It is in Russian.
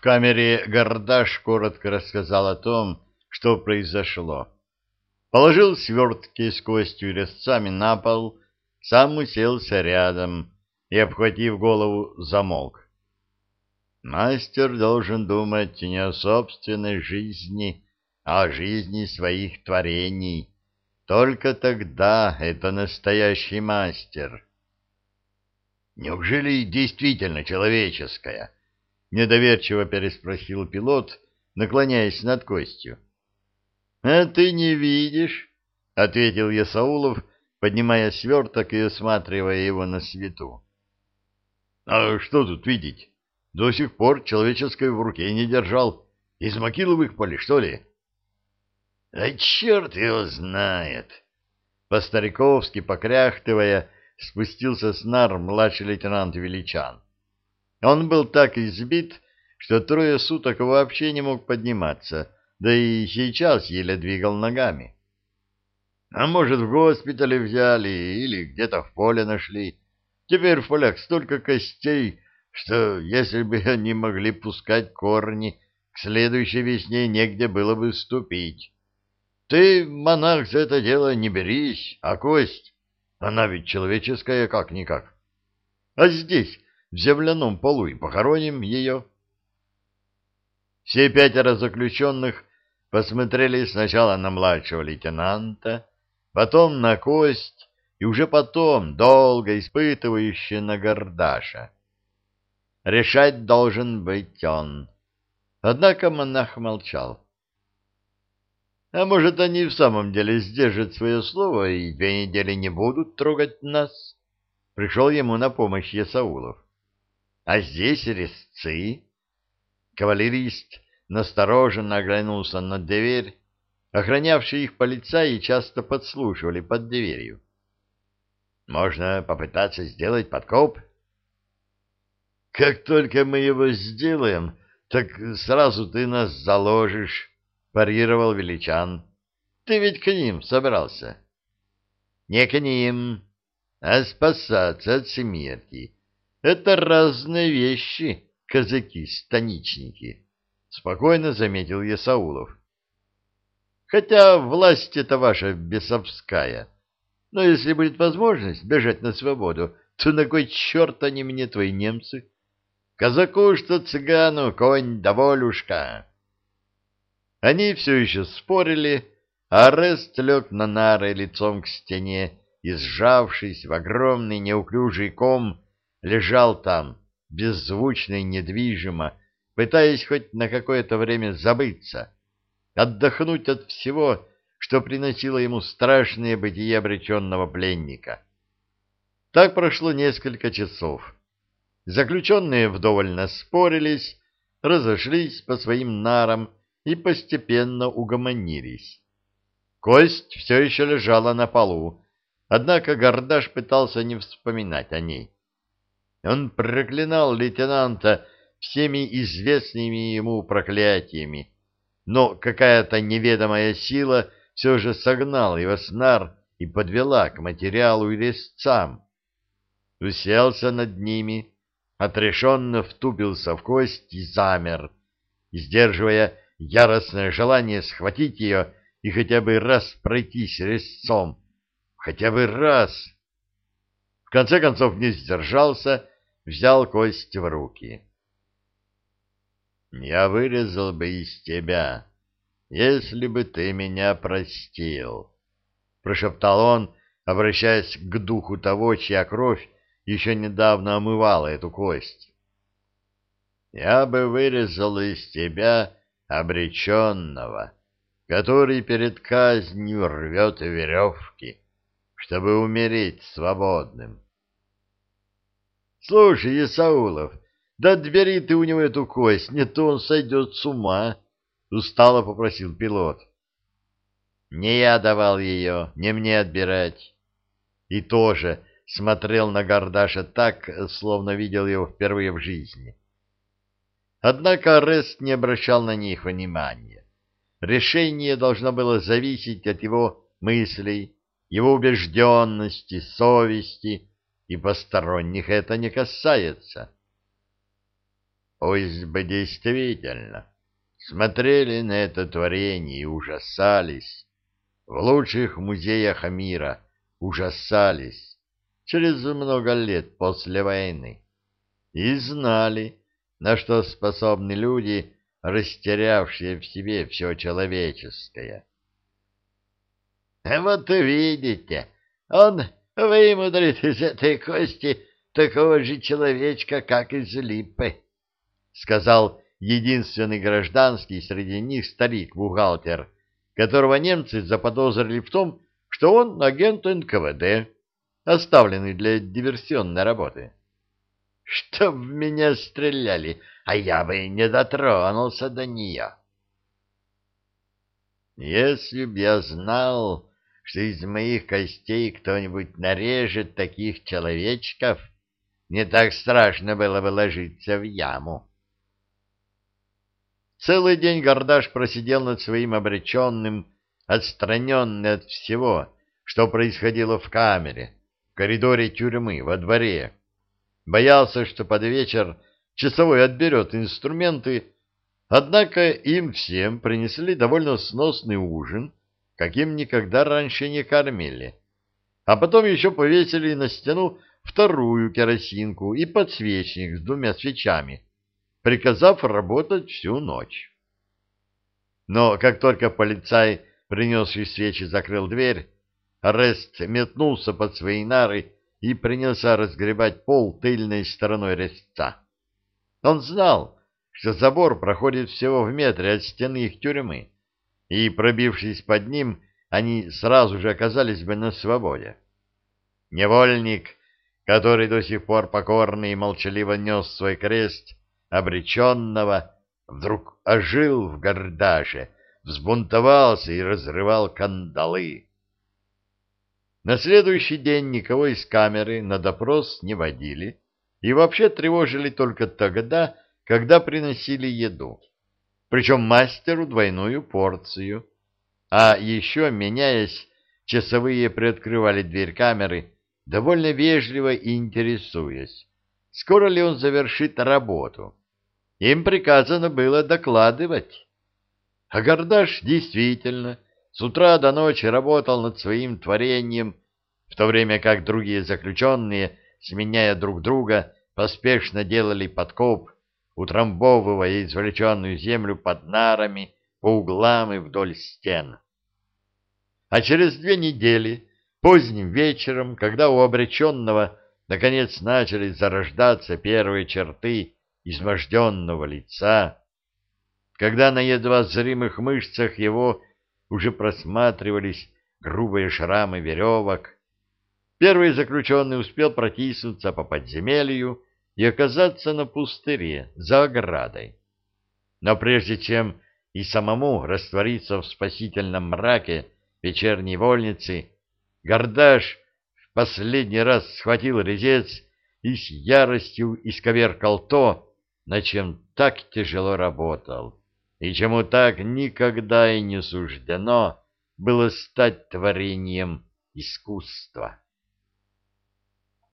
В камере Гордаш коротко рассказал о том, что произошло. Положил свертки с костью и резцами на пол, сам уселся рядом и, обхватив голову, замолк. Мастер должен думать не о собственной жизни, а о жизни своих творений. Только тогда это настоящий мастер. Неужели действительно человеческая? Недоверчиво переспросил пилот, наклоняясь над костью. — А ты не видишь? — ответил Ясаулов, поднимая сверток и осматривая его на свету. — А что тут видеть? До сих пор человеческой в руке не держал. Из могилы выхпали, что ли? — А черт его знает! По-стариковски, покряхтывая, спустился с нар младший лейтенант Величан. Он был так избит, что трое суток вообще не мог подниматься, да и сейчас еле двигал ногами. А может, в госпитале взяли или где-то в поле нашли. Теперь в полях столько костей, что если бы они могли пускать корни, к следующей весне негде было бы ступить. Ты, монах, за это дело не берись, а кость, она ведь человеческая как-никак. А здесь, в земляном полу, и похороним ее. Все пятеро заключенных посмотрели сначала на младшего лейтенанта, потом на кость и уже потом долго испытывающие на Гордаша. Решать должен быть он. Однако монах молчал. А может, они в самом деле сдержат свое слово и две недели не будут трогать нас? Пришел ему на помощь Ясаулов. А здесь резцы. Кавалерист настороженно оглянулся на дверь. Охранявшие их полицаи часто подслушивали под дверью. Можно попытаться сделать подкоп, как только мы его сделаем, так сразу ты нас заложишь, — парировал величан. — Ты ведь к ним собрался? — Не к ним, а спасаться от смерти. Это разные вещи, казаки-станичники, — спокойно заметил Ясаулов. — Хотя власть это ваша бесовская. Но если будет возможность бежать на свободу, то на кой черт они мне, твои немцы? — Казаку, что цыгану, конь да. Они все еще спорили, а Арест лег на нары лицом к стене и, сжавшись в огромный неуклюжий ком, лежал там, беззвучно и недвижимо, пытаясь хоть на какое-то время забыться, отдохнуть от всего, что приносило ему страшное бытие обреченного пленника. Так прошло несколько часов. Заключенные вдоволь наспорились, разошлись по своим нарам и постепенно угомонились. Кость все еще лежала на полу, однако Гордаш пытался не вспоминать о ней. Он проклинал лейтенанта всеми известными ему проклятиями, но какая-то неведомая сила все же согнала его с нар и подвела к материалу и резцам. Уселся над ними, отрешенно втупился в кость и замер, сдерживая яростное желание схватить ее и хотя бы раз пройтись резцом. Хотя бы раз. В конце концов не сдержался, взял кость в руки. «Я вырезал бы из тебя, если бы ты меня простил», — прошептал он, обращаясь к духу того, чья кровь еще недавно омывала эту кость. Я бы вырезал из тебя обреченного, который перед казнью рвет веревки, чтобы умереть свободным. Слушай, Исаулов, да отбери ты у него эту кость, не то он сойдет с ума, — устало попросил пилот. Не я давал ее, не мне отбирать. И тоже смотрел на Гордаша так, словно видел его впервые в жизни. Однако Арест не обращал на них внимания. Решение должно было зависеть от его мыслей, его убежденности, совести, и посторонних это не касается. Пусть бы действительно смотрели на это творение и ужасались. В лучших музеях мира ужасались через много лет после войны. И знали, на что способны люди, растерявшие в себе все человеческое. Вот видите, он вымудрит из этой кости такого же человечка, как из липы, — сказал единственный гражданский среди них старик-бухгалтер, которого немцы заподозрили в том, что он агент НКВД, оставленный для диверсионной работы. Чтоб в меня стреляли, а я бы не дотронулся до нее. Если б я знал, что из моих костей кто-нибудь нарежет таких человечков, не так страшно было бы ложиться в яму. Целый день Гордаш просидел над своим обреченным, отстраненный от всего, что происходило в камере, в коридоре тюрьмы, во дворе. Боялся, что под вечер часовой отберет инструменты, однако им всем принесли довольно сносный ужин, каким никогда раньше не кормили. А потом еще повесили на стену вторую керосинку и подсвечник с двумя свечами, приказав работать всю ночь. Но как только полицай, принесший свечи, закрыл дверь, Арест метнулся под свои нары и принялся разгребать пол тыльной стороной резца. Он знал, что забор проходит всего в метре от стены их тюрьмы, и, пробившись под ним, они сразу же оказались бы на свободе. Невольник, который до сих пор покорный и молчаливо нес свой крест, обреченного, вдруг ожил в гордаше, взбунтовался и разрывал кандалы. На следующий день никого из камеры на допрос не водили и вообще тревожили только тогда, когда приносили еду. Причем мастеру двойную порцию. А еще, меняясь, часовые приоткрывали дверь камеры, довольно вежливо интересуясь, скоро ли он завершит работу. Им приказано было докладывать. А Гордаш действительно с утра до ночи работал над своим творением, в то время как другие заключенные, сменяя друг друга, поспешно делали подкоп, утрамбовывая извлеченную землю под нарами по углам и вдоль стен. А через две недели, поздним вечером, когда у обреченного наконец начали зарождаться первые черты изможденного лица, когда на едва зримых мышцах его уже просматривались грубые шрамы веревок, первый заключенный успел протиснуться по подземелью и оказаться на пустыре за оградой. Но прежде чем и самому раствориться в спасительном мраке вечерней вольницы, Гордаш в последний раз схватил резец и с яростью исковеркал то, на чем так тяжело работал, и чему так никогда и не суждено было стать творением искусства.